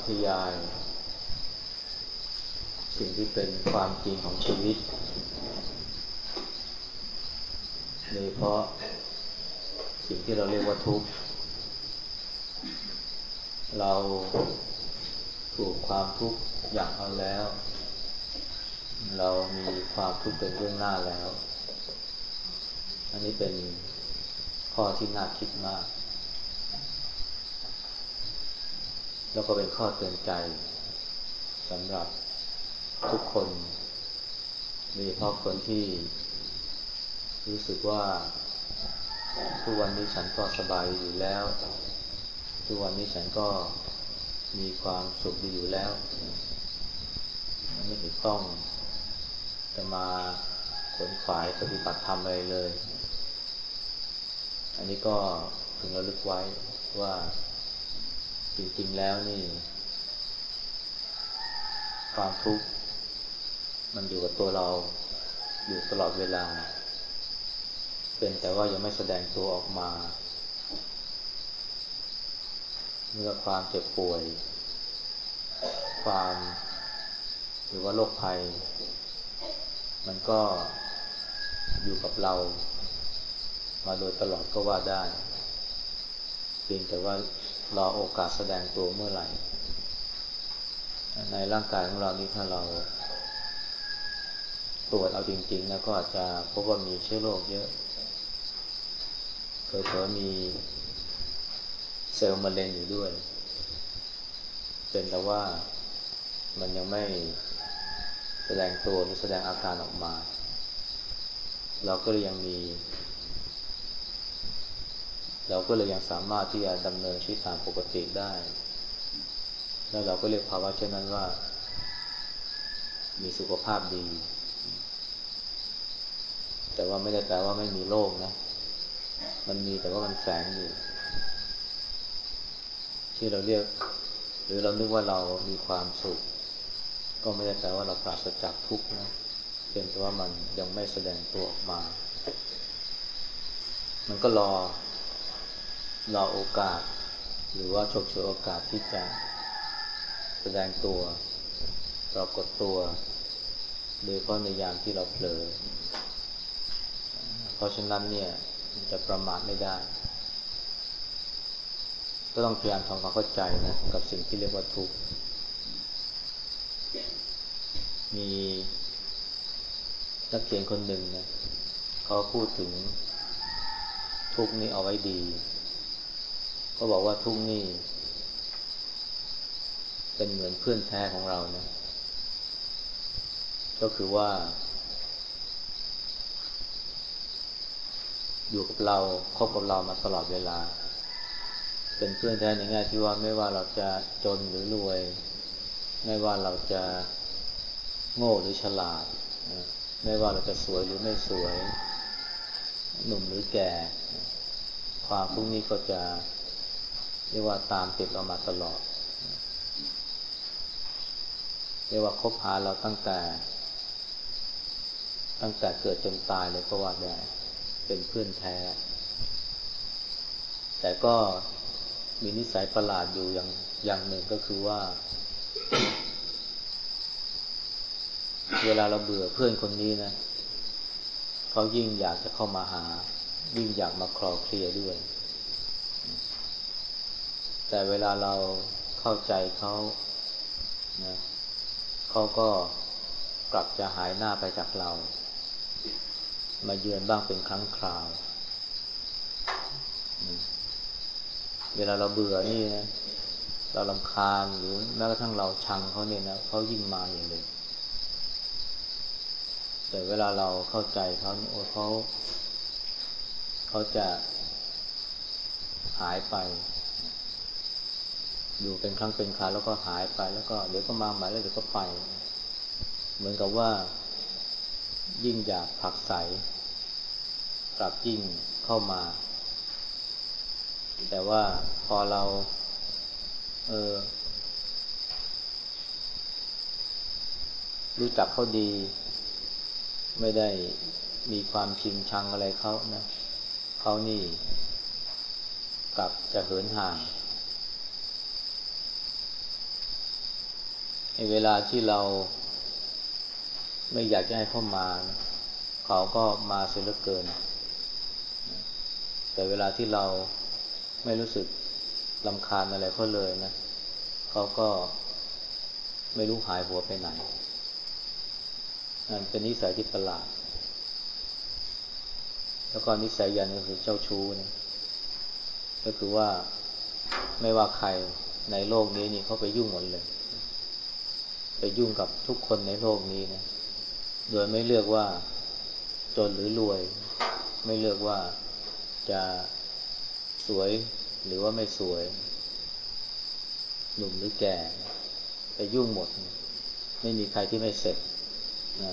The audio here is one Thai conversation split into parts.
ก็สาธยาย สิ่งที่เป็นความจริงของชีวิตโดยเพราะสิ่งที่เราเรียกว่าทุกข์ เราถูกความทุกข์อย่างเอาแล้ว เรามีความทุกข์เป็นเรื่องหน้าแล้ว อันนี้เป็นข้อที่น่าคิดมาก แล้วก็เป็นข้อเตือนใจสำหรับทุกคนโดยเฉพาะคนที่ รู้สึกว่า ทุกวันนี้ฉันก็สบายอยู่แล้ว ทุกวันนี้ฉันก็มีความสุขดีอยู่แล้ว ไม่ถึงต้องจะมาขนขวายปฏิบัติธรรมอะไรเลย อันนี้ก็พึงระลึกไว้ว่า จริงๆแล้วนี่ ความทุกข์มันอยู่กับตัวเราอยู่ตลอดเวลา เป็นแต่ว่ายังไม่แสดงตัวออกมา เมื่อความเจ็บป่วย ความหรือว่าโรคภัย มันก็อยู่กับเรา มาโดยตลอดก็ว่าได้เพียงแต่ว่า รอโอกาสแสดงตัวเมื่อไหร่ ในร่างกายของเรานี้ถ้าเราตรวจเอาจริงๆแล้วก็อาจจะพบว่ามีเชื้อโรคเยอะเผลอๆมีเซลล์มะเร็งอยู่ด้วย เป็นแต่ว่ามันยังไม่แสดงตัวหรือแสดงอาการออกมา เราก็ยังมี เราก็เลยยังสามารถที่จะดำเนินชีวิตตามปกติได้ แล้วเราก็เรียกภาวะเช่นนั้นว่า มีสุขภาพดี แต่ว่าไม่ได้แปลว่าไม่มีโรคนะ มันมีแต่ว่ามันแฝงอยู่ ที่เราเรียก หรือเรานึกว่าเรามีความสุข ก็ไม่ได้แปลว่าเราปราศจากทุกข์นะเป็นแต่ว่ามันยังไม่แสดงตัวออกมา มันก็รอ รอโอกาส หรือว่าฉกฉวยโอกาสที่จะแสดงตัวปรากฏตัว โดยเพราะในยามที่เราเผลอ เพราะฉะนั้นเนี่ยจะประมาทไม่ได้ ก็ต้องพยายามทำความเข้าใจนะกับสิ่งที่เรียกว่าทุกข์ มีนักเขียนคนหนึ่งนะเขาพูดถึงทุกข์นี้เอาไว้ดี ก็บอกว่าทุกข์นี่ เป็นเหมือนเพื่อนแท้ของเรานะ ก็คือว่า อยู่กับเราคบกับเรามาตลอดเวลา เป็นเพื่อนแท้ในแง่ที่ว่าไม่ว่าเราจะจนหรือรวย ไม่ว่าเราจะโง่หรือฉลาด ไม่ว่าเราจะสวยหรือไม่สวย หนุ่มหรือแก่ ความพวกนี้ก็จะ เรียกว่าตามติดเรามาตลอด เรียกว่าคบหาเราตั้งแต่ ตั้งแต่เกิดจนตายเลยก็ว่าได้เป็นเพื่อนแท้ แต่ก็มีนิสัยประหลาดอยู่อย่างอย่างหนึ่งก็คือว่า เวลาเราเบื่อเพื่อนคนนี้นะเขายิ่งอยากจะเข้ามาหา ยิ่งอยากมาคลอเคลียด้วย แต่เวลาเราเข้าใจเขานะเขาก็กลับจะหายหน้าไปจากเรา มาเยือนบ้างเป็นครั้งคราว เวลาเราเบื่อนี่นะเราลำคาญหรือแม้กระทั่งเราชังเขาเนี่ยนะเขายิ่งมาอย่างเลย แต่เวลาเราเข้าใจเขาโอ้เขา เขาจะหายไป อยู่เป็นครั้งเป็นคราแล้วก็หายไปแล้วก็เดี๋ยวก็มาใหม่แล้วเดี๋ยวก็ไป เหมือนกับว่า ยิ่งอยากผักใสกลับยิ่งเข้ามา แต่ว่าพอเรา เออ รู้จักเขาดี ไม่ได้มีความชิงชังอะไรเขานะเขานี่กลับจะเหินห่าง เวลาที่เรา ไม่อยากจะให้เข้ามา เขาก็มาเสียเหลือเกิน แต่เวลาที่เราไม่รู้สึกลำคาญอะไรเขาเลยนะ เขาก็ไม่รู้หายหัวไปไหนนั่นเป็นนิสัยที่ประหลาด แล้วก็นิสัยยันก็คือเจ้าชู้นะก็คือว่าไม่ว่าใครในโลกนี้นี่เขาไปยุ่งหมดเลย ไปยุ่งกับทุกคนในโลกนี้นะ โดยไม่เลือกว่าจนหรือรวย ไม่เลือกว่าจะสวยหรือว่าไม่สวย หนุ่มหรือแก่ ไปยุ่งหมด ไม่มีใครที่ไม่เสร็จนะ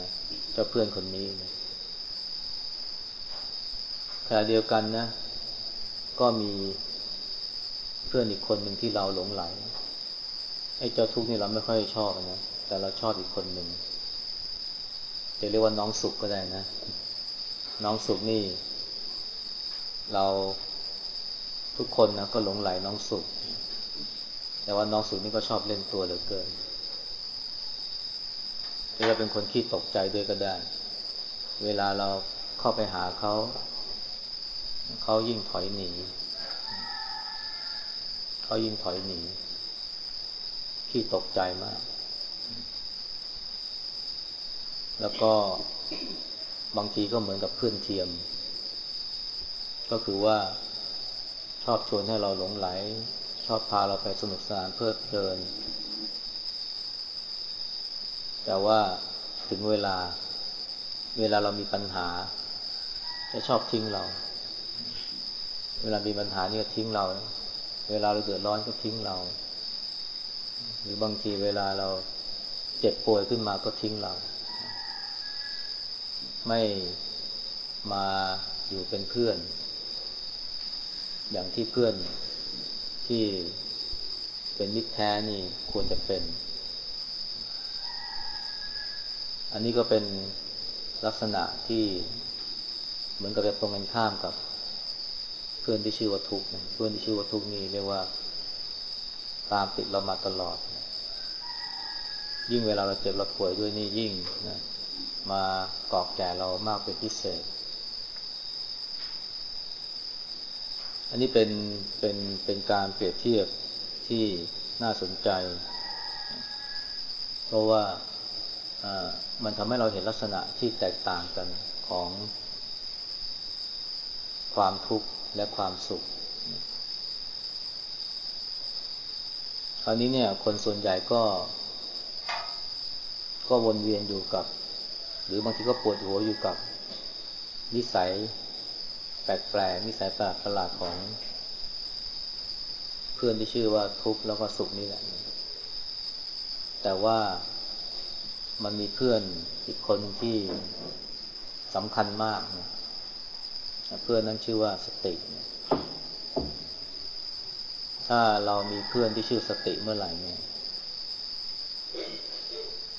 เจ้าเพื่อนคนนี้นะขณะเดียวกันนะ ก็มีเพื่อนอีกคนหนึ่งที่เราหลงไหลไอ้เจ้าทุกข์นี่เราไม่ค่อยชอบนะ แต่เราชอบอีกคนหนึ่งจะเรียกว่าน้องสุขก็ได้นะ น้องสุขนี่ เราทุกคนนะก็หลงไหลน้องสุข แต่ว่าน้องสุขนี่ก็ชอบเล่นตัวเหลือเกินหรือว่าเป็นคนขี้ตกใจด้วยก็ได้ เวลาเราเข้าไปหาเขา เขายิ่งถอยหนี เขายิ่งถอยหนี ขี้ตกใจมาก แล้วก็บางทีก็เหมือนกับเพื่อนเทียม ก็คือว่าชอบชวนให้เราหลงไหล ชอบพาเราไปสนุกสนานเพลิดเพลิน แต่ว่าถึงเวลา เวลาเรามีปัญหา จะชอบทิ้งเรา เวลามีปัญหานี่ก็ทิ้งเรา เวลาเราเดือดร้อนก็ทิ้งเรา หรือบางทีเวลาเราเจ็บป่วยขึ้นมาก็ทิ้งเรา ไม่มาอยู่เป็นเพื่อน อย่างที่เพื่อนที่เป็นมิตรแท้นี่ควรจะเป็น อันนี้ก็เป็นลักษณะที่เหมือนกับจะตรงกันข้ามกับ เพื่อนที่ชื่อว่าทุกเพื่อนที่ชื่อว่าทุกนี่เรียกว่า ตามติดเรามาตลอด ยิ่งเวลาเราเจ็บเราป่วยด้วยนี่ยิ่งนะ มากอกแก่เรามากเป็นพิเศษ อันนี้เป็นเป็นเป็นการเปรียบเทียบที่น่าสนใจ เพราะว่ามันทำให้เราเห็นลักษณะที่แตกต่างกันของความทุกข์และความสุข คราวนี้เนี่ย คนส่วนใหญ่ก็ ก็วนเวียนอยู่กับ หรือบางทีก็ปวดหัวอยู่กับนิสัยแปลกๆนิสัยแปลกประหลาดของ เพื่อนที่ชื่อว่าทุกข์แล้วก็สุขนี่แหละ แต่ว่ามันมีเพื่อนอีกคนที่สำคัญมากนะเพื่อนนั้นชื่อว่าสติ ถ้าเรามีเพื่อนที่ชื่อสติเมื่อไหร่เนี่ย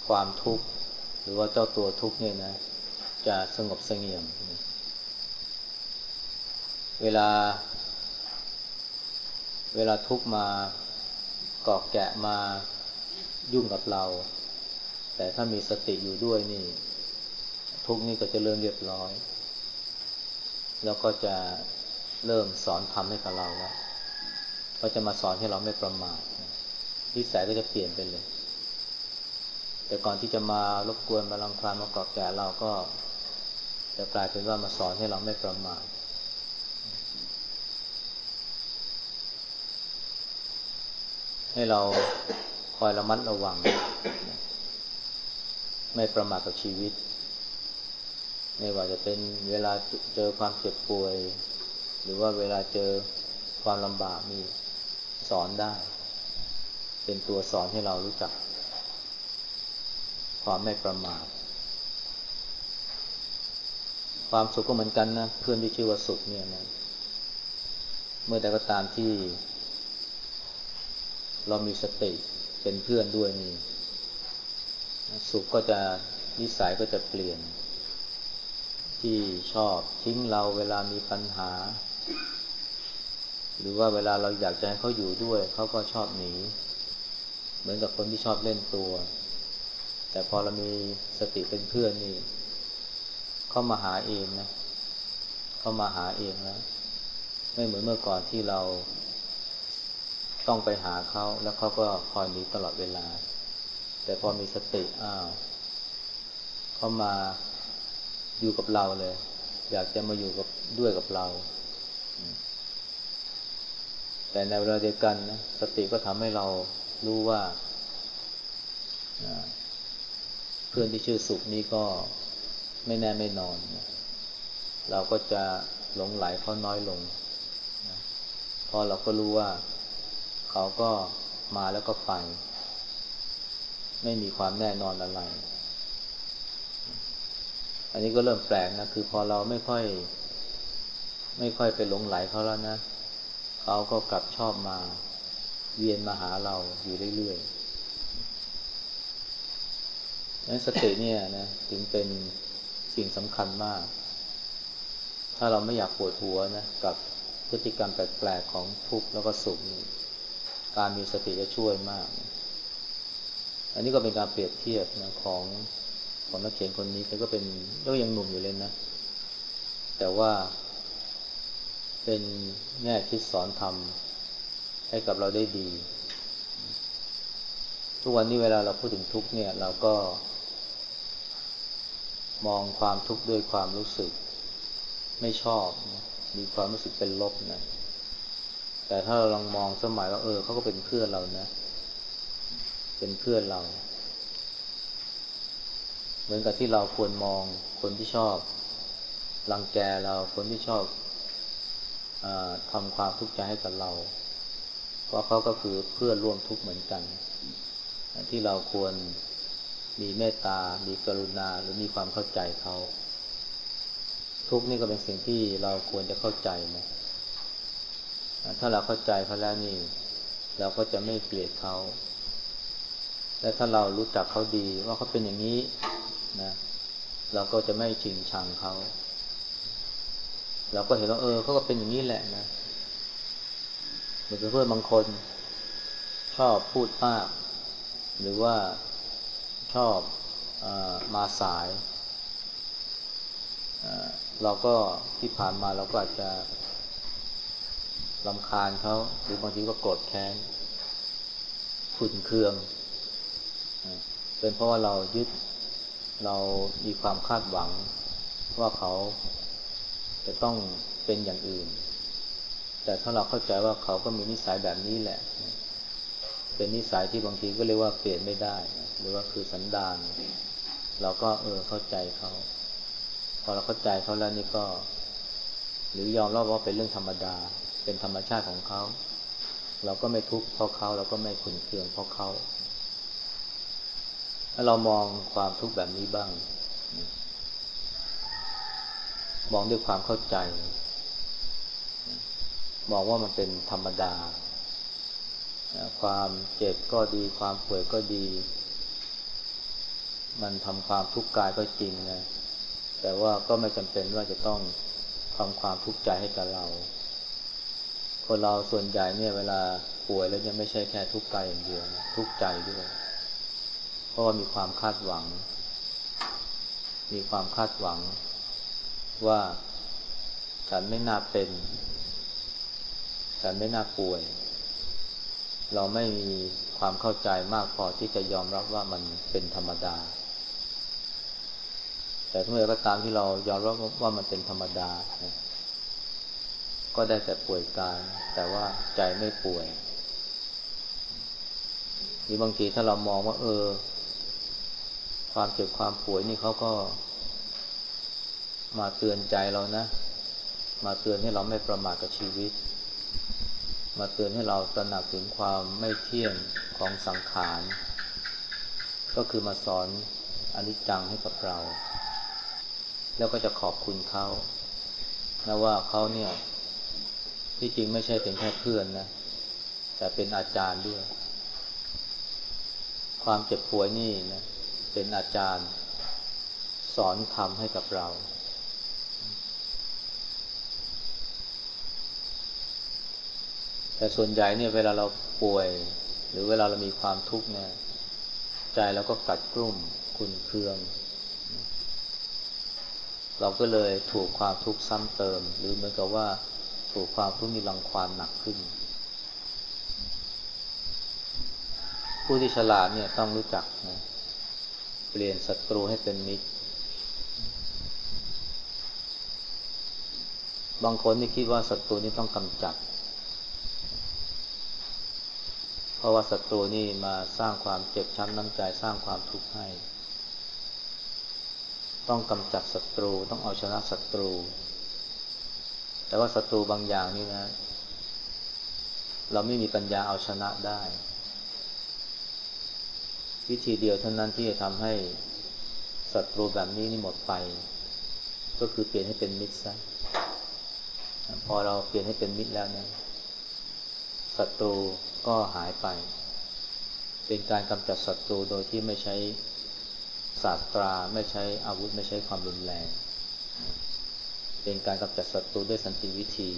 ความทุกข์ รือว่าเจ้าตัวทุกเนี่ยนะ จะสงบสงเงียม เวลา เวลาทุกมากอกแกะมายุ่งกับเรา แต่ถ้ามีสติอยู่ด้วยนี่ ทุกนี่ก็จะเริ่มเรียบร้อย แล้วก็จะเริ่มสอนทำให้กับเราแล้วก็จะมาสอนให้เราไม่ประมาทนิสัยก็จะเปลี่ยนไปเลย แต่ก่อนที่จะมารบกวนมาลังคลานมากอดแก่เราก็จะกลายเป็นว่ามาสอนให้เราไม่ประมาทให้เราคอยระมัดระวัง ไม่ประมาทกับชีวิต ไม่ว่าจะเป็นเวลาเจอความเจ็บป่วย หรือว่าเวลาเจอความลำบากมีสอนได้ เป็นตัวสอนให้เรารู้จัก ความไม่ประมาทความสุขก็เหมือนกันนะเพื่อนที่ชื่อว่าสุขเนี่ยนะเมื่อใดก็ตามที่ เรามีสติเป็นเพื่อนด้วยนี่สุขก็จะนิสัยก็จะเปลี่ยน ที่ชอบทิ้งเราเวลามีปัญหา หรือว่าเวลาเราอยากจะให้เขาอยู่ด้วย เขาก็ชอบหนี เหมือนกับคนที่ชอบเล่นตัว แต่พอเรามีสติเป็นเพื่อนนี่ เข้ามาหาเองนะ เข้ามาหาเองแล้วไม่เหมือนเมื่อก่อนที่เราต้องไปหาเขาแล้วเขาก็คอยหนีตลอดเวลา แต่พอมีสติอ้าวเขามาอยู่กับเราเลย อยากจะมาอยู่กับด้วยกับเรา แต่ในเวลาเดียวกันนะสติก็ทำให้เรารู้ว่า เพื่อนที่ชื่อสุขนี้ก็ไม่แน่ไม่นอนเราก็จะหลงไหลเขาน้อยลงเพราะเราก็รู้ว่า เขาก็มาแล้วก็ไป ไม่มีความแน่นอนอะไร อันนี้ก็เริ่มแปลกนะ คือพอเราไม่ค่อย ไม่ค่อยไปหลงไหลเขาแล้วนะ เขาก็กลับชอบมา เวียนมาหาเราอยู่เรื่อยๆ นั้นสติเนี่ยนะถึงเป็นสิ่งสำคัญมาก ถ้าเราไม่อยากปวดหัวนะกับพฤติกรรมแปลกๆของทุกข์แล้วก็สุขการมีสติจะช่วยมาก อันนี้ก็เป็นการเปรียบเทียบนะของของนักเขียนคนนี้แกก็เป็นก็ยังหนุ่มอยู่เลยนะ แต่ว่า เป็นแง่คิดสอนธรรมให้กับเราได้ดี ทุกวันนี้เวลาเราพูดถึงทุกเนี่ย เราก็ มองความทุกข์ด้วยความรู้สึก ไม่ชอบมีความรู้สึกเป็นลบนะ แต่ถ้าเราลองมองสมัยว่าเออเขาก็เป็นเพื่อนเรานะ เป็นเพื่อนเรา เหมือนกับที่เราควรมองคนที่ชอบรังแกเราคนที่ชอบอทำความทุกข์ใจให้กับเรา เพราะเขาก็คือเพื่อนร่วมทุกข์เหมือนกัน ที่เราควร มีเมตตา มีกรุณา หรือมีความเข้าใจเขา ทุกนี่ก็เป็นสิ่งที่เราควรจะเข้าใจนะ ถ้าเราเข้าใจเขาแล้วนี่ เราก็จะไม่เกลียดเขา และถ้าเรารู้จักเขาดีว่าเขาเป็นอย่างนี้นะ เราก็จะไม่ชิงชังเขา เราก็เห็นว่าเออเขาก็เป็นอย่างนี้แหละนะเหมือนเพื่อนบางคนชอบพูดมาก หรือว่า ชอบอมาสายเราก็ที่ผ่านมาเราก็อาจจะลำคาญเขาหรือบางทีก็โกรธแค้นขุนเคือง เป็นเพราะว่าเรายึดเรามีความคาดหวังว่าเขาจะต้องเป็นอย่างอื่น แต่ถ้าเราเข้าใจว่าเขาก็มีนิสัยแบบนี้แหละ เป็นนิสัยที่บางทีก็เรียกว่าเปลี่ยนไม่ได้หรือว่าคือสันดาน เราก็เออเข้าใจเขา พอเราเข้าใจเขาแล้วนี่ก็ หรือยอมรับว่าเป็นเรื่องธรรมดา เป็นธรรมชาติของเขา เราก็ไม่ทุกข์เพราะเขาเราก็ไม่ขุนเคืองเพราะเขาถ้าเรามองความทุกข์แบบนี้บ้าง มองด้วยความเข้าใจ มองว่ามันเป็นธรรมดา ความเจ็บก็ดี ความป่วยก็ดี มันทำความทุกข์กายก็จริงนะ แต่ว่าก็ไม่จำเป็นว่าจะต้องทำความทุกข์ใจให้กับเรา คนเราส่วนใหญ่เนี่ยเวลาป่วยแล้วยังไม่ใช่แค่ทุกข์กายอย่างเดียวทุกข์ใจด้วย เพราะว่ามีความคาดหวัง มีความคาดหวัง ว่าฉันไม่น่าเป็น ฉันไม่น่าป่วย เราไม่มีความเข้าใจมากพอที่จะยอมรับว่ามันเป็นธรรมดา แต่ทุกเมื่อก็ตามที่เรายอมรับว่ามันเป็นธรรมดา ก็ได้แต่ป่วยกาย แต่ว่าใจไม่ป่วยหรือบางทีถ้าเรามองว่า เออ ความเจ็บความป่วยนี่เขาก็ มาเตือนใจเรานะ มาเตือนให้เราไม่ประมาทกับชีวิต มาเตือนให้เราตระหนักถึงความไม่เที่ยงของสังขาร ก็คือมาสอนอนิจจังให้กับเรา แล้วก็จะขอบคุณเขานะว่าเขาเนี่ยที่จริงไม่ใช่เป็นแค่เพื่อนนะ แต่เป็นอาจารย์ด้วย ความเจ็บป่วยนี่นะเป็นอาจารย์ สอนทำให้กับเรา แต่ส่วนใหญ่เนี่ยเวลาเราป่วย หรือเวลาเรามีความทุกข์เนี่ยใจเราก็กัดกลุ่มคุนเคือง เราก็เลยถูกความทุกข์ซ้ำเติม หรือเหมือนกับว่าถูกความทุกข์มีรังควานหนักขึ้น ผู้ที่ฉลาดเนี่ยต้องรู้จักนะเปลี่ยนศัตรูให้เป็นมิตร บางคนนี่คิดว่าศัตรูนี่ต้องกำจัด เพราะว่าศัตรูนี่มาสร้างความเจ็บช้ำน้ำใจสร้างความทุกข์ให้ ต้องกำจัดศัตรูต้องเอาชนะศัตรู แต่ว่าศัตรูบางอย่างนี่นะ เราไม่มีปัญญาเอาชนะได้ วิธีเดียวเท่านั้นที่จะทำให้ศัตรูแบบนี้นี่หมดไป ก็คือเปลี่ยนให้เป็นมิตรซะพอเราเปลี่ยนให้เป็นมิตรแล้วเนี่ย ศัตรูก็หายไป เป็นการกำจัดศัตรูโดยที่ไม่ใช้ศาสตราไม่ใช้อาวุธไม่ใช้ความรุนแรง เป็นการกำจัดศัตรูด้วยสันติวิธี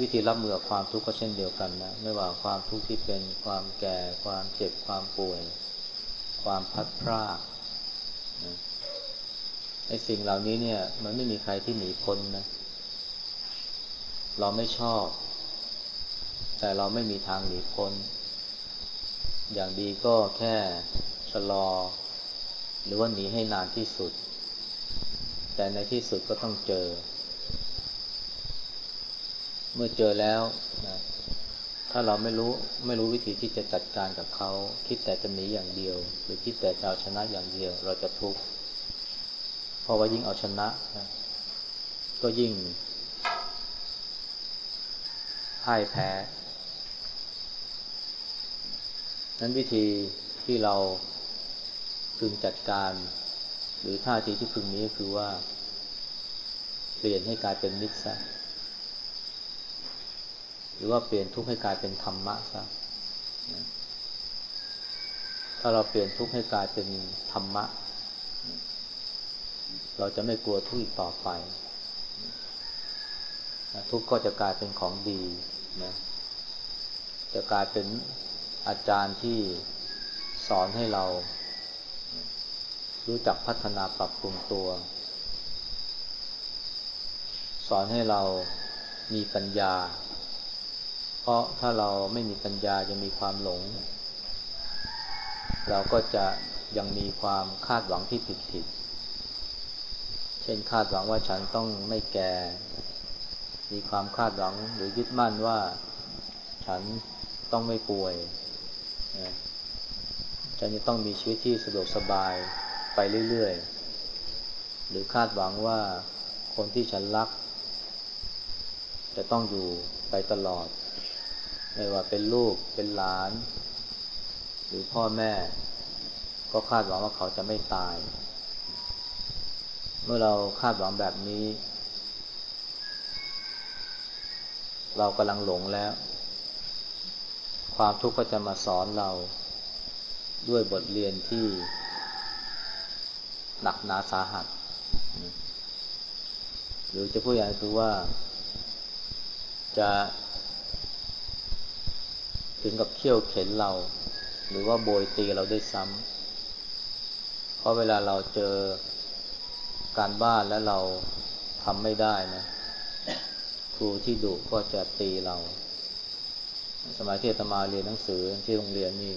วิธีรับมือกับความทุกข์ก็เช่นเดียวกันนะไม่ว่าความทุกข์ที่เป็นความแก่ ความเจ็บความป่วย ความพัดพรากไอ้สิ่งเหล่านี้เนี่ย มันไม่มีใครที่หนีพ้นนะ เราไม่ชอบ แต่เราไม่มีทางหนีพ้น อย่างดีก็แค่ชะลอ หรือว่าหนีให้นานที่สุด แต่ในที่สุดก็ต้องเจอ เมื่อเจอแล้วนะถ้าเราไม่รู้ไม่รู้วิธีที่จะจัดการกับเขา คิดแต่จะหนีอย่างเดียว หรือคิดแต่จะเอาชนะอย่างเดียว เราจะทุกข์เพราะว่ายิ่งเอาชนะนะก็ยิ่งพ่ายแพ้ นั้นวิธีที่เราพึงจัดการ หรือท่าทีที่พึงนี้คือว่า เปลี่ยนให้กลายเป็นมิตรซะหรือว่าเปลี่ยนทุกข์ให้กลายเป็นธรรมะซะถ้าเราเปลี่ยนทุกข์ให้กลายเป็นธรรมะ เราจะไม่กลัวทุกข์อีกต่อไป ทุกข์ก็จะกลายเป็นของดีนะจะกลายเป็น อาจารย์ที่สอนให้เรา รู้จักพัฒนาปรับปรุงตัว สอนให้เรามีปัญญา เพราะถ้าเราไม่มีปัญญายังมีความหลง เราก็จะยังมีความคาดหวังที่ผิดผิด เช่นคาดหวังว่าฉันต้องไม่แก่ มีความคาดหวังหรือยึดมั่นว่า ฉันต้องไม่ป่วย ฉันจะต้องมีชีวิตที่สะดวกสบายไปเรื่อยๆ หรือคาดหวังว่าคนที่ฉันรัก จะต้องอยู่ไปตลอด ไม่ว่าเป็นลูกเป็นหลาน หรือพ่อแม่ ก็คาดหวังว่าเขาจะไม่ตาย เมื่อเราคาดหวังแบบนี้ เรากำลังหลงแล้ว ความทุกข์ก็จะมาสอนเราด้วยบทเรียนที่หนักหนาสาหัส หรือจะพูดอย่างคือว่า จะถึงกับเขี่ยวเข็นเรา หรือว่าโบยตีเราได้ซ้ำเพราะเวลาเราเจอการบ้านแล้วเราทำไม่ได้นะ ครูที่ดุก็จะตีเรา สมัยที่ตมาเรียนหนังสือที่โรงเรียนนี่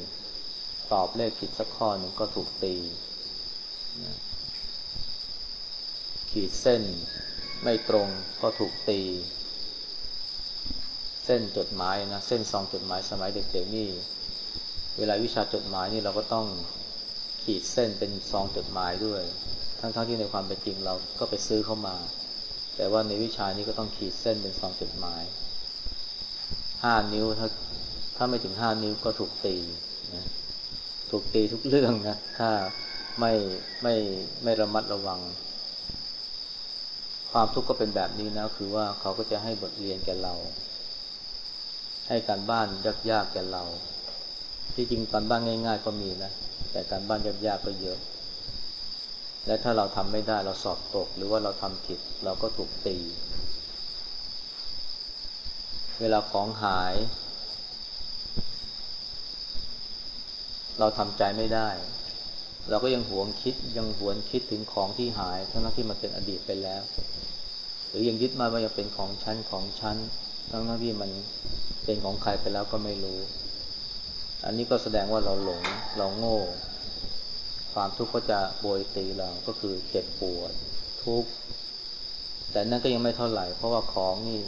ตอบเลขผิดสักข้อหนึ่งก็ถูกตีขีดเส้นไม่ตรงก็ถูกตี เส้นจดหมายนะเส้นซองจดหมายสมัยเด็กๆนี่ เวลาวิชาจดหมายนี่เราก็ต้องขีดเส้นเป็นซองจดหมายด้วย ทั้งๆทที่ในความเป็นจริงเราก็ไปซื้อเข้ามา แต่ว่าในวิชานี้ก็ต้องขีดเส้นเป็นซองจดหมาย ห้านิ้วถ้าถ้าไม่ถึงห้านิ้วก็ถูกตีนะถูกตีทุกเรื่องนะ ถ้าไม่ไม่ไม่ระมัดระวัง ความทุกข์ก็เป็นแบบนี้นะ คือว่าเขาก็จะให้บทเรียนแก่เรา ให้การบ้านยากๆแก่เรา ที่จริงการบ้านง่าย ๆ ก็มีนะ แต่การบ้านยากๆก็เยอะ และถ้าเราทำไม่ได้เราสอบตก หรือว่าเราทำผิด เราก็ถูกตี เวลาของหาย เราทำใจไม่ได้ เราก็ยังหวงคิดยังหวนคิดถึงของที่หาย ทั้งที่มันเป็นอดีตไปแล้ว หรือยังยึดมาว่ายังเป็นของชั้นของชั้น ทั้งที่มันเป็นของใครไปแล้วก็ไม่รู้ อันนี้ก็แสดงว่าเราหลงเราโง่ ความทุกข์ก็จะโบยตีเราก็คือเจ็บปวดทุกข์แต่นั่นก็ยังไม่เท่าไหร่เพราะว่าของนี่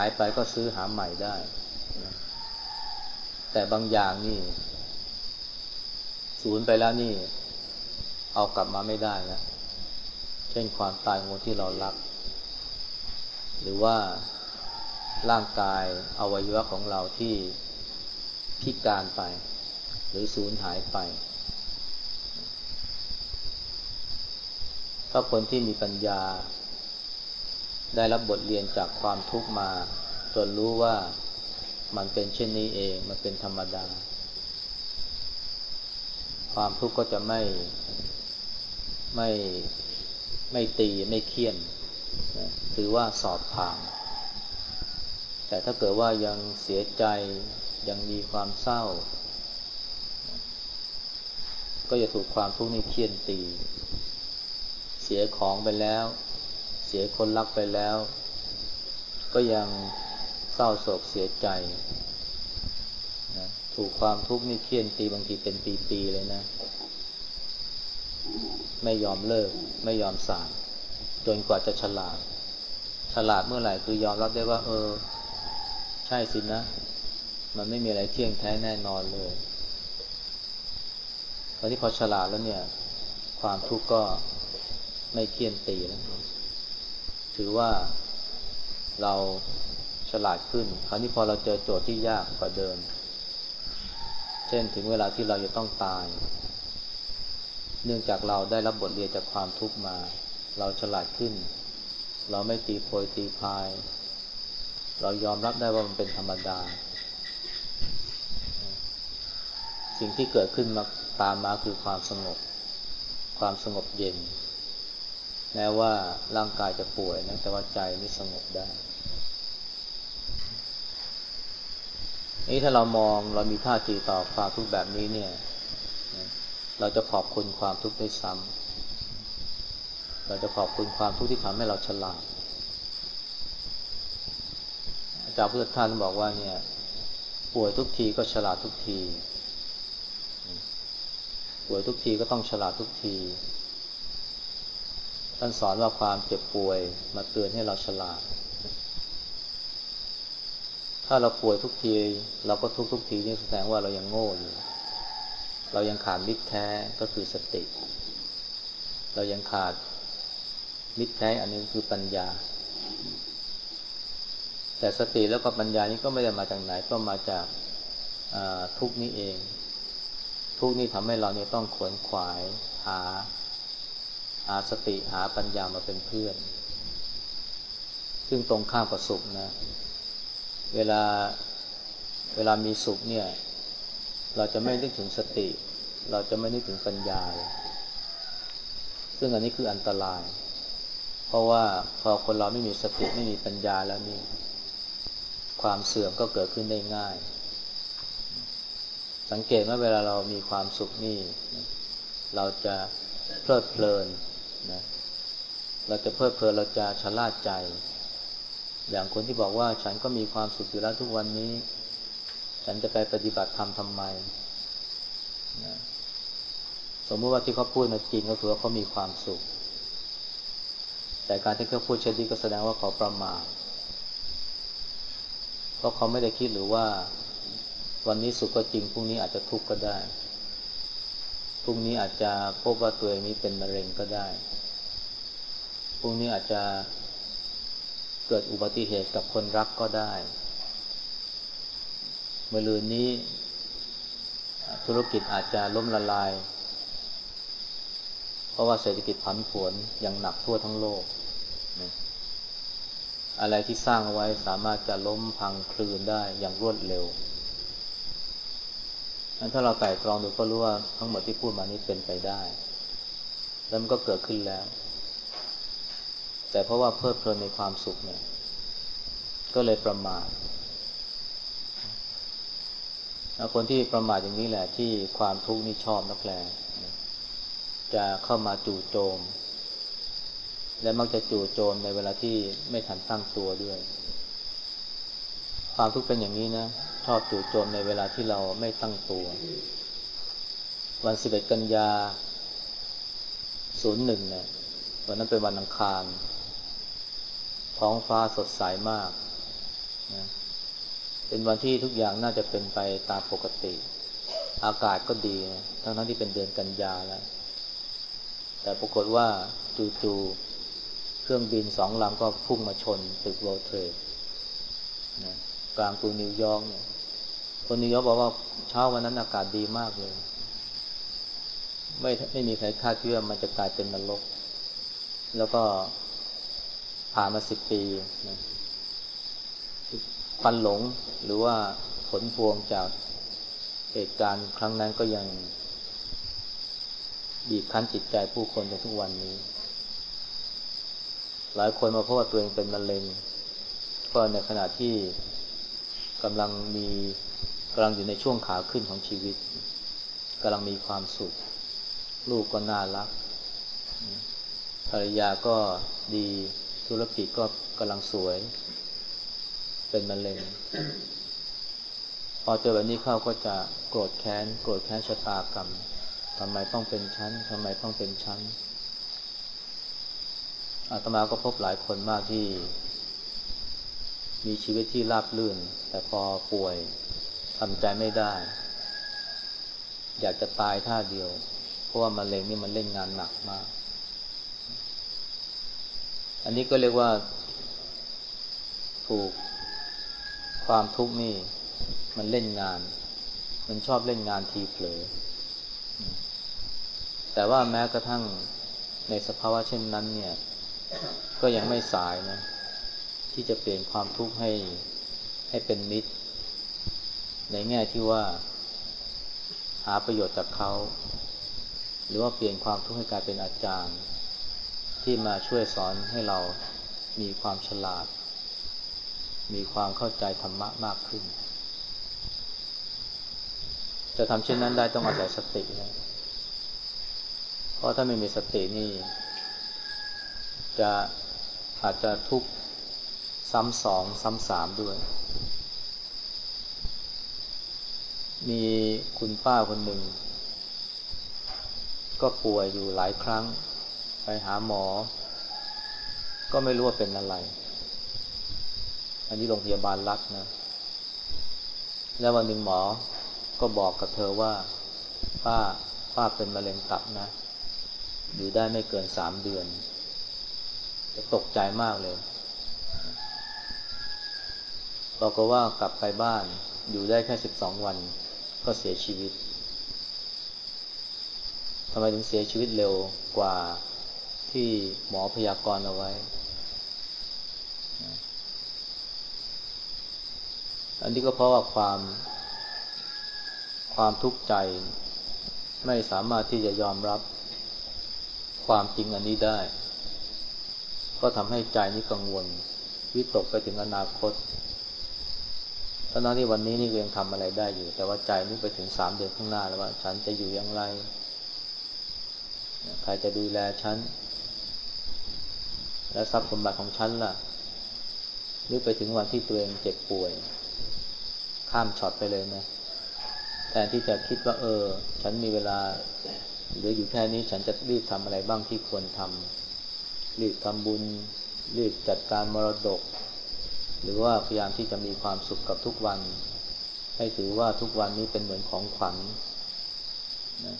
ายไปก็ซื้อหาใหม่ได้ แต่บางอย่างนี่สูญไปแล้วนี่ เอากลับมาไม่ได้นะเช่นความตายของที่เรารัก หรือว่าร่างกายอวัยวะของเราที่พิการไป หรือสูญหายไป ถ้าคนที่มีปัญญา ได้รับบทเรียนจากความทุกข์มาจนรู้ว่ามันเป็นเช่นนี้เอง มันเป็นธรรมดา ความทุกข์ก็จะไม่ไม่ไม่ตีไม่เคี่ยนถือว่าสอบผ่าน แต่ถ้าเกิดว่ายังเสียใจยังมีความเศร้า ก็จะถูกความทุกข์นี้เคี่ยนตี เสียของไปแล้ว สียคนรักไปแล้ว ก็ยังเศร้าโศกเสียใจนะถูกความทุกข์นี่เคี่ยนตีบางทีเป็นปีๆเลยนะ ไม่ยอมเลิก ไม่ยอมสางจนกว่าจะฉลาด ฉลาดเมื่อไหร่คือยอมรับได้ว่า เออ ใช่สินะ มันไม่มีอะไรเที่ยงแท้แน่นอนเลยตอนที่พอฉลาดแล้วเนี่ย ความทุกข์ก็ไม่เคี่ยนตีแล้ว ถือว่าเราฉลาดขึ้น คราวนี้พอเราเจอโจทย์ที่ยากกว่าเดิม เช่นถึงเวลาที่เราจะต้องตาย เนื่องจากเราได้รับบทเรียนจากความทุกข์มา เราฉลาดขึ้น เราไม่ตีโพยตีพาย เรายอมรับได้ว่ามันเป็นธรรมดา สิ่งที่เกิดขึ้นมาตามมาคือความสงบ ความสงบเย็น แม้ว่าร่างกายจะป่วยนะแต่ว่าใจนี่สงบได้ นี่ถ้าเรามองเรามีท่าทีต่อความทุกข์แบบนี้เนี่ย เราจะขอบคุณความทุกข์ได้ซ้ำเราจะขอบคุณความทุกข์ที่ทำให้เราฉลาดอาจารย์พุทธทาสบอกว่าเนี่ย ป่วยทุกทีก็ฉลาดทุกที ป่วยทุกทีก็ต้องฉลาดทุกที ท่านสอนว่าความเจ็บป่วยมาเตือนให้เราฉลาด ถ้าเราป่วยทุกที เราก็ทุกทุกทีนี่แสดงว่าเรายังโง่อยู่ เรายังขาดมิตรแท้ก็คือสติ เรายังขาดมิตรแท้อันนี้คือปัญญา แต่สติแล้วก็ปัญญานี้ก็ไม่ได้มาจากไหนก็มาจากทุกนี้เอง ทุกนี้ทำให้เราเนี่ยต้องขวนขวายหา หาสติหาปัญญามาเป็นเพื่อน ซึ่งตรงข้ามกับสุขนะ เวลาเวลามีสุขเนี่ย เราจะไม่นึกถึงสติ เราจะไม่นึกถึงปัญญา ซึ่งอันนี้คืออันตราย เพราะว่าพอคนเราไม่มีสติไม่มีปัญญาแล้วนี่ความเสื่อมก็เกิดขึ้นได้ง่าย สังเกตว่าเวลาเรามีความสุขนี่ เราจะเพลิดเพลิน นะเราจะเพลิดเพลินเราจะชะล่าใจ อย่างคนที่บอกว่าฉันก็มีความสุขอยู่แล้วทุกวันนี้ ฉันจะไปปฏิบัติธรรมทำไมนะสมมติว่าที่เขาพูดนะจริงก็คือว่าเขามีความสุข แต่การที่เขาพูดเช่นนี้ก็แสดงว่าเขาประมาทเพราะเขาไม่ได้คิดหรือว่า วันนี้สุขก็จริงพรุ่งนี้อาจจะทุกข์ก็ได้ พรุ่งนี้อาจจะพบว่าตัวเองนี้เป็นมะเร็งก็ได้ พรุ่งนี้อาจจะเกิดอุบัติเหตุกับคนรักก็ได้เมื่อลืนนี้ ธุรกิจอาจจะล้มละลาย เพราะว่าเศรษฐกิจผันผวนอย่างหนักทั่วทั้งโลก อะไรที่สร้างเอาไว้สามารถจะล้มพังคลืนได้อย่างรวดเร็ว ถ้าเราไต่ตรองดูก็รู้ว่าทั้งหมดที่พูดมานี้เป็นไปได้ แล้วมันก็เกิดขึ้นแล้ว แต่เพราะว่าเพลิดเพลินในความสุขเนี่ย ก็เลยประมาทคนที่ประมาทอย่างนี้แหละที่ความทุกข์นี่ชอบนักแลจะเข้ามาจู่โจม และมักจะจู่โจมในเวลาที่ไม่ทันตั้งตัวด้วย ความทุกข์เป็นอย่างนี้นะ ชอบจู่โจมในเวลาที่เราไม่ตั้งตัว วันสิบเอ็ดกันยาศูนย์หนึ่งเนี่ยวันนั้นเป็นวันอังคาร ท้องฟ้าสดใสามากนะเป็นวันที่ทุกอย่างน่าจะเป็นไปตามปกติ อากาศก็ดีนะทั้งทั้งที่เป็นเดือนกันยาแล้ว แต่ปรากฏว่าจู่ๆเครื่องบินสองลำก็พุ่งมาชนตึก World Trade นะ กลางกรุงนิวยอร์กเนี่ย คนนิวยอร์กบอกว่าเช้าวันนั้นอากาศดีมากเลย ไม่ไม่มีใครคาดคิดว่ามันจะกลายเป็นนรก แล้วก็ผ่านมาสิบปีนะควันหลงหรือว่าผลพวงจากเหตุการณ์ครั้งนั้นก็ยังบีบคั้นจิตใจผู้คนจนทุกวันนี้ หลายคนมาพบว่าตัวเองเป็นมะเร็ง ก็ในขณะที่ กำลังมีกำลังอยู่ในช่วงขาขึ้นของชีวิตกำลังมีความสุข ลูกก็น่ารัก ภรรยาก็ดีธุรกิจก็กำลังสวย เป็นมะเร็งพอเจอแบบนี้เข้าก็จะโกรธแค้น โกรธแค้นชะตากรรมทำไมต้องเป็นชั้นทำไมต้องเป็นชั้นอาตมาก็พบหลายคนมากที่ มีชีวิตที่ราบรื่น แต่พอป่วยทำใจไม่ได้ อยากจะตายท่าเดียว เพราะว่ามะเร็งนี่มันเล่นงานหนักมาก อันนี้ก็เรียกว่า ถูกความทุกข์นี่มันเล่นงาน มันชอบเล่นงานทีเผลอ แต่ว่าแม้กระทั่งในสภาวะเช่นนั้นเนี่ย ก็ยังไม่สายนะ ที่จะเปลี่ยนความทุกข์ให้ให้เป็นมิตร ในแง่ที่ว่าหาประโยชน์จากเขา หรือว่าเปลี่ยนความทุกข์ให้กลายเป็นอาจารย์ ที่มาช่วยสอนให้เรามีความฉลาด มีความเข้าใจธรรมะมากขึ้น จะทำเช่นนั้นได้ต้องอาศัยสตินะเพราะถ้าไม่มีสตินี่ จะอาจจะทุกข์ ซ้ำสองซ้ำสามด้วย มีคุณป้าคนหนึ่ง ก็ป่วยอยู่หลายครั้ง ไปหาหมอ ก็ไม่รู้ว่าเป็นอะไร อันนี้โรงพยาบาลรัฐนะ แล้ววันหนึ่งหมอก็บอกกับเธอว่า ป้าป้าเป็นมะเร็งตับนะ อยู่ได้ไม่เกินสามเดือน จะตกใจมากเลย เราก็ว่ากลับไปบ้านอยู่ได้แค่สิบสองวันก็เสียชีวิตทำไมถึงเสียชีวิตเร็วกว่าที่หมอพยากรณ์เอาไว้ อันนี้ก็เพราะว่าความความทุกข์ใจ ไม่สามารถที่จะยอมรับความจริงอันนี้ได้ ก็ทำให้ใจนี้กังวล วิตกไปถึงอนาคต ตอนนั้นที่วันนี้นี่ยังทำอะไรได้อยู่ แต่ว่าใจนี่ไปถึงสามเดือนข้างหน้าแล้วว่า ฉันจะอยู่อย่างไร ใครจะดูแลฉัน และทรัพย์สมบัติของฉันล่ะหรือไปถึงวันที่ตัวเองเจ็บป่วย ข้ามช็อตไปเลยนะแทนที่จะคิดว่า เออ ฉันมีเวลาเหลืออยู่แค่นี้ฉันจะรีบทำอะไรบ้างที่ควรทำรีบทำบุญ รีบจัดการมรดก หรือว่าพยายามที่จะมีความสุขกับทุกวัน ให้ถือว่าทุกวันนี้เป็นเหมือนของขวัญนะ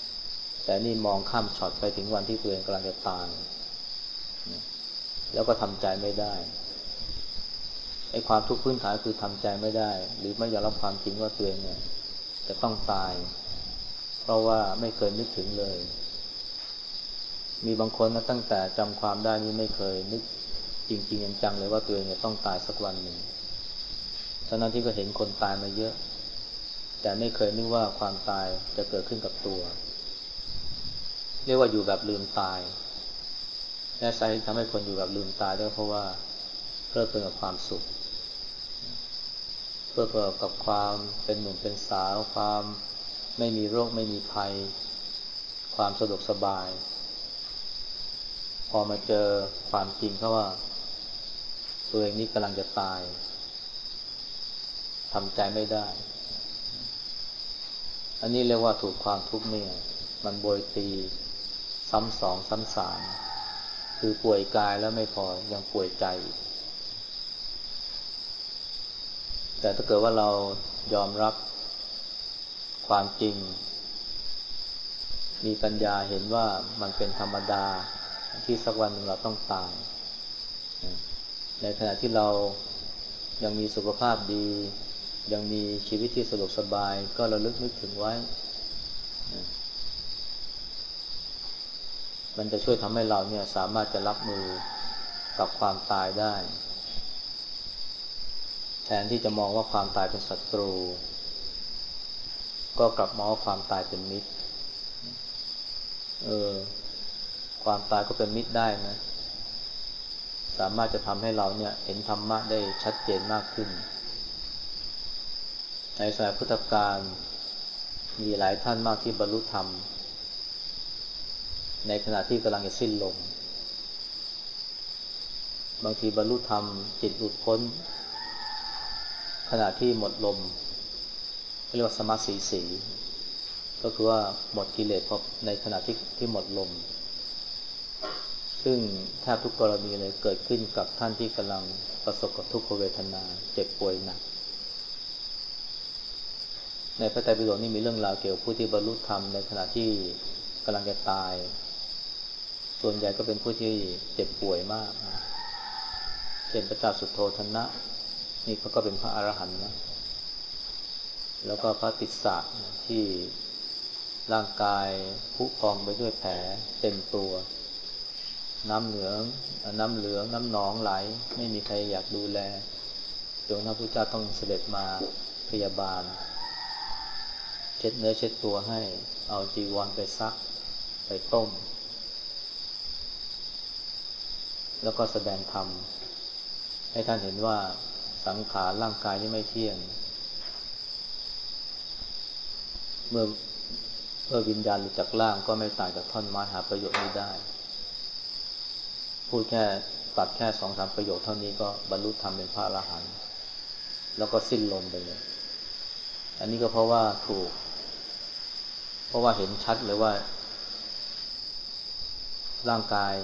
แต่นี่มองข้ามช็อตไปถึงวันที่ตัวเองกำลังจะตายแล้วก็ทำใจไม่ได้ไอ้ความทุกข์พื้นฐานคือทำใจไม่ได้ หรือไม่ยอมรับความจริงว่าตัวเองเนี่ยจะต้องตาย เพราะว่าไม่เคยนึกถึงเลย มีบางคนนะตั้งแต่จำความได้นี่ไม่เคยนึก จริงๆจังๆเลยว่าตัวเองจะต้องตายสักวันหนึ่งทั้งนั้นที่ก็เห็นคนตายมาเยอะ แต่ไม่เคยนึกว่าความตายจะเกิดขึ้นกับตัว เรียกว่าอยู่แบบลืมตาย และสาเหตุทำให้คนอยู่แบบลืมตายด้วยเพราะว่าเพลิดเพลินกับความสุข เพื่อประกอบกับความเป็นหนุ่มเป็นสาว ความไม่มีโรคไม่มีภัย ความสะดวกสบาย พอมาเจอความจริงเขาว่า ตัวเองนี้กำลังจะตายทำใจไม่ได้ อันนี้เรียกว่าถูกความทุกข์เนี่ย มันโบยตีซ้ำสองซ้ำสามคือป่วยกายแล้วไม่พอยังป่วยใจ แต่ถ้าเกิดว่าเรายอมรับความจริง มีปัญญาเห็นว่ามันเป็นธรรมดาที่สักวันหนึ่งเราต้องตาย ในขณะที่เรายังมีสุขภาพดี ยังมีชีวิตที่สะดวกสบาย ก็ระลึกนึกถึงไว้ มันจะช่วยทำให้เราเนี่ยสามารถจะรับมือกับความตายได้ แทนที่จะมองว่าความตายเป็นศัตรู ก็กลับมองว่าความตายเป็นมิตร เออ ความตายก็เป็นมิตรได้นะ สามารถจะทำให้เราเนี่ยเห็นธรรมะได้ชัดเจนมากขึ้น ในสายพุทธกาลมีหลายท่านมากที่บรรลุธรรม ในขณะที่กำลังจะสิ้นลมบางทีบรรลุธรรมจิตหลุดพ้น ขณะที่หมดลมเรียกว่าสมาสีสี ก็คือว่าหมดกิเลสพอในขณะที่ที่หมดลม ซึ่งแทบทุกกรณีเลยเกิดขึ้นกับท่านที่กำลังประสบกับทุกขเวทนาเจ็บป่วยหนัก ในพระไตรปิฎกนี่มีเรื่องราวเกี่ยวกับผู้ที่บรรลุธรรมในขณะที่กำลังจะตาย ส่วนใหญ่ก็เป็นผู้ที่เจ็บป่วยมาก เช่นพระเจ้าสุโธธนะ นี่เขาก็เป็นพระอรหันต์นะ แล้วก็พระติสสะที่ร่างกายผุพองไปด้วยแผลเต็มตัว น้ำเหลือง น้ำเหลือง น้ำหนองไหล ไม่มีใครอยากดูแลจนพระพุทธเจ้าต้องเสด็จมาพยาบาล เช็ดเนื้อเช็ดตัวให้ เอาจีวรไปซัก ไปต้ม แล้วก็แสดงธรรม ให้ท่านเห็นว่าสังขารร่างกายที่ไม่เที่ยง เมื่อเมื่อวิญญาณหลุดจากร่างก็ไม่ต่างจากท่อนไม้หาประโยชน์ไม่ได้ พูดแค่ตัดแค่สองสามประโยชน์เท่านี้ก็บรรลุธรรมเป็นพระอรหันต์แล้วก็สิ้นลมไปเลย อันนี้ก็เพราะว่าถูก เพราะว่าเห็นชัดเลยว่า ร่างกาย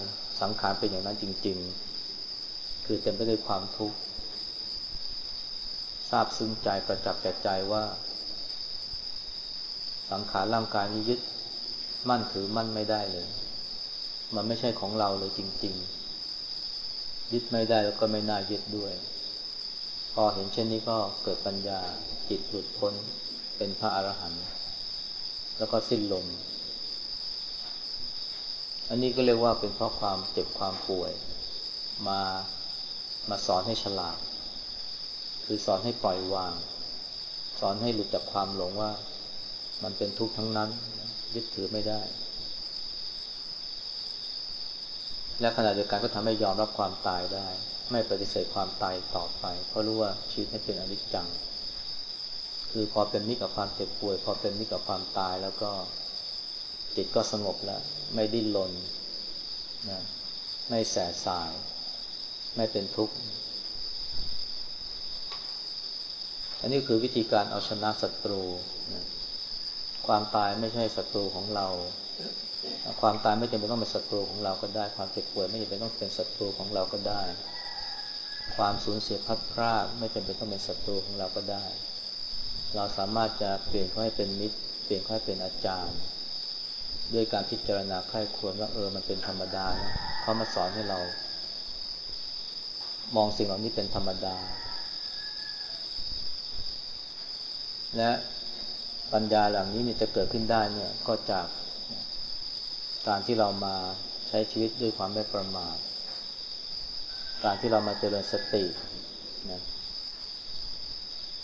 สังขารเป็นอย่างนั้นจริง ๆ คือเต็มไปด้วยความทุกข์ทราบซึ้งใจประจับแก่ใจว่า สังขารร่างกายนี้ยึดมั่นถือมั่นไม่ได้เลย มันไม่ใช่ของเราเลยจริง ๆ ยึดไม่ได้แล้วก็ไม่น่ายึดด้วย พอเห็นเช่นนี้ก็เกิดปัญญาจิตหลุดพ้นเป็นพระอรหันต์แล้วก็สิ้นลม อันนี้ก็เรียกว่าเป็นเพราะความเจ็บความป่วย มามาสอนให้ฉลาด คือสอนให้ปล่อยวาง สอนให้หลุดจากความหลงว่า มันเป็นทุกข์ทั้งนั้น ยึดถือไม่ได้ และขณะเดียวกันก็ทำให้ยอมรับความตายได้ ไม่ปฏิเสธความตายต่อไป เพราะรู้ว่าชีวิตไม่เป็นอนิจจัง คือพอเป็นมิตรกับความเจ็บป่วย พอเป็นมิตรกับความตายแล้วก็จิตก็สงบแล้ว ไม่ดิ้นรนนะไม่แสบสาย ไม่เป็นทุกข์อันนี้คือวิธีการเอาชนะศัตรูนะความตายไม่ใช่ศัตรูของเรา ความตายไม่จำเป็นต้องเป็นศัตรูของเราก็ได้ ความเจ็บป่วยไม่จำเป็นต้องเป็นศัตรูของเราก็ได้ ความสูญเสียพัดพรากไม่จำเป็นต้องเป็นศัตรูของเราก็ได้ เราสามารถจะเปลี่ยนเขาให้เป็นมิตร เปลี่ยนเขาให้เป็นอาจารย์ ด้วยการพิจารณาใคร่ควรว่าเออมันเป็นธรรมดานะเขามาสอนให้เรา มองสิ่งเหล่านี้เป็นธรรมดา และปัญญาเหล่านี้เนี่ยจะเกิดขึ้นได้เนี่ยก็จาก การที่เรามาใช้ชีวิตด้วยความไม่ประมาทการที่เรามาเจริญสตินะ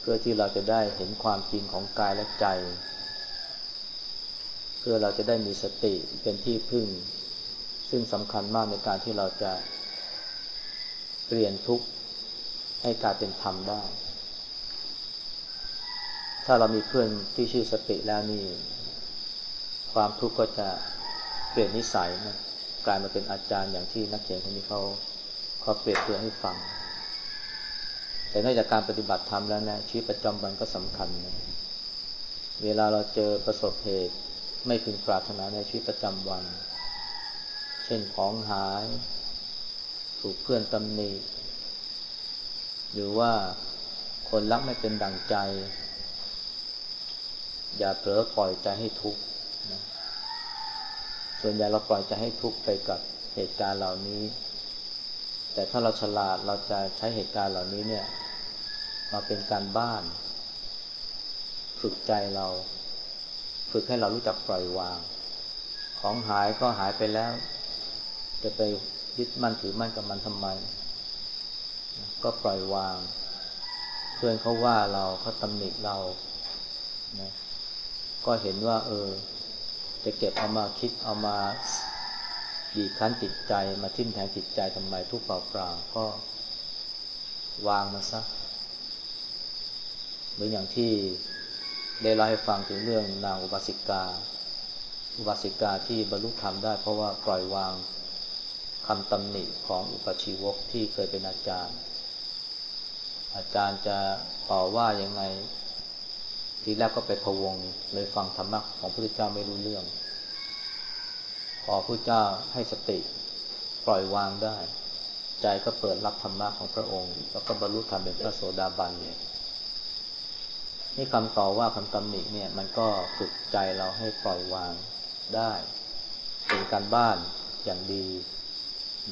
เพื่อที่เราจะได้เห็นความจริงของกายและใจ เพื่อเราจะได้มีสติเป็นที่พึ่ง ซึ่งสำคัญมากในการที่เราจะเปลี่ยนทุกข์ให้กลายเป็นธรรมได้ถ้าเรามีเพื่อนที่ชื่อสติแล้วนี่ ความทุกข์ก็จะ ปลี่ยนนิสัยนะกลายมาเป็นอาจารย์อย่างที่นักเขียนคนนี้เขาเขาเปรียบเทียบให้ฟัง แต่นอกจากการปฏิบัติธรรมแล้วนะชีวิตประจำวันก็สำคัญนะเวลาเราเจอประสบเหตุไม่พึงปรารถนาในชีวิตประจำวัน เช่นของหาย ถูกเพื่อนตำหนิหรือว่าคนรักไม่เป็นดั่งใจ อย่าเผลอปล่อยใจให้ทุกข์ ส่วนใหญ่เราปล่อยใจให้ทุกข์ไปกับเหตุการณ์เหล่านี้ แต่ถ้าเราฉลาดเราจะใช้เหตุการณ์เหล่านี้เนี่ยมาเป็นการบ้าน ฝึกใจเรา ฝึกให้เรารู้จักปล่อยวาง ของหายก็หายไปแล้ว จะไปยึดมั่นถือมั่นกับมันทำไม ก็ปล่อยวาง เพื่อนเขาว่าเราเขาตำหนิเรานะก็เห็นว่า เออ จะเก็บเอามาคิดเอามาบีบคั้นจิตใจ มาทิ่มแทงจิตใจทำไมทุกเปล่าๆก็วางมันซะเหมือนอย่างที่ได้เล่าให้ฟังถึงเรื่องนางอุบาสิกา อุบาสิกาที่บรรลุธรรมได้ เพราะว่าปล่อยวางคำตำหนิของอุปชีวกที่เคยเป็นอาจารย์ อาจารย์จะต่อว่ายังไง ทีแรกก็ไปพวงเลยฟังธรรมะของพระพุทธเจ้าไม่รู้เรื่อง พอพระเจ้าให้สติปล่อยวางได้ ใจก็เปิดรับธรรมะของพระองค์ แล้วก็บรรลุธรรมเป็นพระโสดาบันเนี่ยนี่คำต่อว่าคำตำหนิเนี่ยมันก็ฝึกใจเราให้ปล่อยวางได้ เป็นการบ้านอย่างดี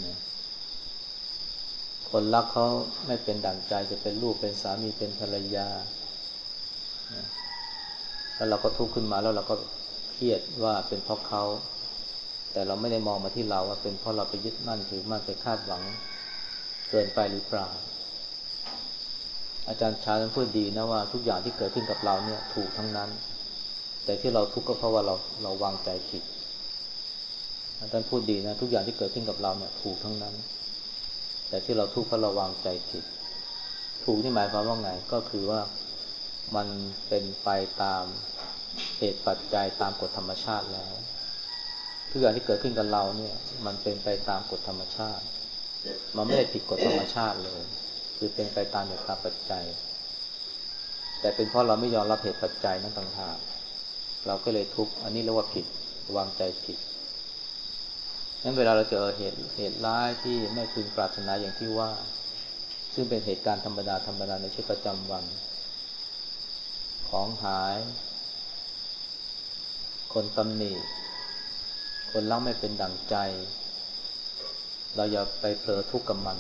นะคนรักเขาไม่เป็นดั่งใจจะเป็นลูกเป็นสามีเป็นภรรยา แล้วเราก็ทุกข์ขึ้นมาแล้วเราก็เครียดว่าเป็นเพราะเขา แต่เราไม่ได้มองมาที่เราว่าเป็นเพราะเราไปยึดมั่นถือมั่นไปคาดหวังเกินไปหรือเปล่า อาจารย์ชาท่านพูดดีนะว่าทุกอย่างที่เกิดขึ้นกับเราเนี่ยถูกทั้งนั้น แต่ที่เราทุกข์ก็เพราะว่าเราเราวางใจผิดอาจารย์พูดดีนะทุกอย่างที่เกิดขึ้นกับเราเนี่ยถูกทั้งนั้น แต่ที่เราทุกข์เพราะเราวางใจผิด ถูกนี่หมายความว่าไงก็คือว่า มันเป็นไปตามเหตุปัจจัยตามกฎธรรมชาติแล้วทุกอย่างที่เกิดขึ้นกับเราเนี่ย มันเป็นไปตามกฎธรรมชาติ มันไม่ได้ผิดกฎธรรมชาติเลย คือเป็นไปตามเหตุตามปัจจัย แต่เป็นเพราะเราไม่ยอมรับเหตุปัจจัยนั้นต่างหากเราก็เลยทุกข์อันนี้เรียกว่าผิดวางใจผิดนั้นเวลาเราเจอเหตุเหตุร้ายที่ไม่พึงปรารถนาอย่างที่ว่า ซึ่งเป็นเหตุการณ์ธรรมดาธรรมดาในชีวิตประจำวัน ของหาย คนตำหนิคนเล่าไม่เป็นดั่งใจ เราอย่าไปเผลอทุกข์กับมัน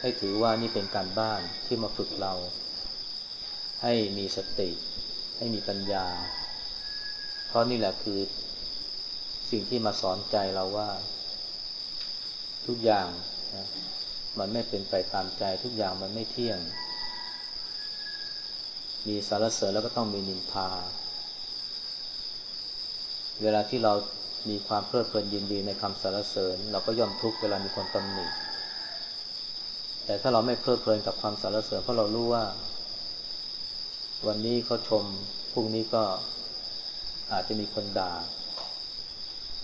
ให้ถือว่านี่เป็นการบ้านที่มาฝึกเรา ให้มีสติ ให้มีปัญญา เพราะนี่แหละคือสิ่งที่มาสอนใจเราว่า ทุกอย่างนะมันไม่เป็นไปตามใจทุกอย่างมันไม่เที่ยง มีสารเสริญแล้วก็ต้องมีนินทา เวลาที่เรามีความเพลิดเพลินยินดีในคำสารเสริญ เราก็ย่อมทุกข์เวลามีคนตำหนิแต่ถ้าเราไม่เพลิดเพลินกับความสารเสริญเพราะเรารู้ว่า วันนี้เขาชมพรุ่งนี้ก็อาจจะมีคนด่า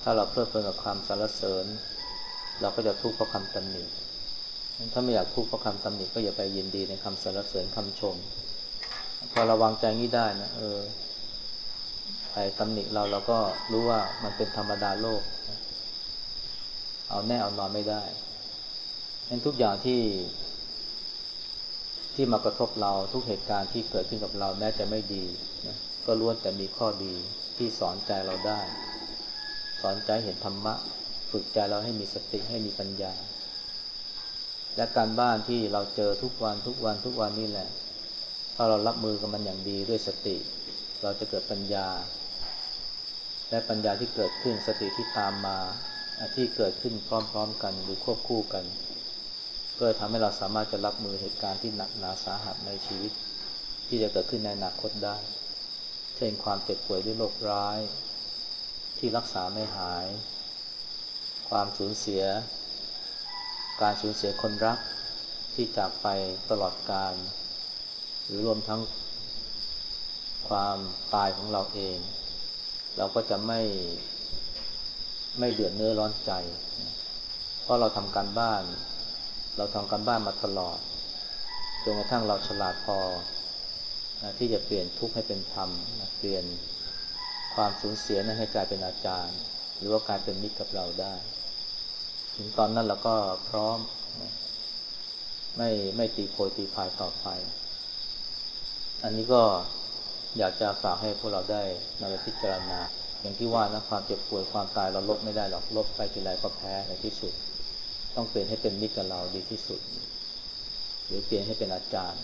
ถ้าเราเพลิดเพลินกับความสารเสริญ เราก็จะทุกข์เพราะคำตำหนิถ้าไม่อยากทุกข์เพราะคำตำหนิก็อย่าไปยินดีในคำสารเสริญคำชม พอราวางใจงี้ได้นะเออใครตำหนิเราเราก็รู้ว่ามันเป็นธรรมดาโลก เอาแน่เอานอนไม่ได้งั้นทุกอย่างที่ ที่มากระทบเราทุกเหตุการณ์ที่เกิดขึ้นกับเราแม้จะไม่ดีนะก็ล้วนแต่มีข้อดีที่สอนใจเราได้ สอนใจเห็นธรรมะ ฝึกใจเราให้มีสติให้มีปัญญา และการบ้านที่เราเจอทุกวันทุกวันทุกวันนี่แหละ ถ้าเรารับมือกับมันอย่างดีด้วยสติ เราจะเกิดปัญญา และปัญญาที่เกิดขึ้นสติที่ตามมาที่เกิดขึ้นพร้อมๆกันหรือควบคู่กันก็ทำให้เราสามารถจะรับมือเหตุการณ์ที่หนักหนาสาหัสในชีวิต ที่จะเกิดขึ้นในอนาคตได้ เช่นความเจ็บป่วยด้วยโรคร้าย ที่รักษาไม่หาย ความสูญเสีย การสูญเสียคนรักที่จากไปตลอดกาล หรือรวมทั้งความตายของเราเอง เราก็จะไม่ไม่เดือดเนื้อร้อนใจ เพราะเราทำการบ้าน เราทำการบ้านมาตลอดจนกระทั่งเราฉลาดพอที่จะเปลี่ยนทุกข์ให้เป็นธรรมเปลี่ยนความสูญเสียนั้นให้กลายเป็นอาจารย์ หรือว่ากลายเป็นมิตรกับเราได้ ถึงตอนนั้นเราก็พร้อม ไม่ไม่ตีโพยตีพายต่อไป อันนี้ก็อยากจะฝากให้พวกเราได้นำไปพิจารณา อย่างที่ว่านะความเจ็บป่วยความตายเราลบไม่ได้หรอกลบไปทีไรก็แพ้ในที่สุด ต้องเปลี่ยนให้เป็นมิตรกับเราดีที่สุด หรือเปลี่ยนให้เป็นอาจารย์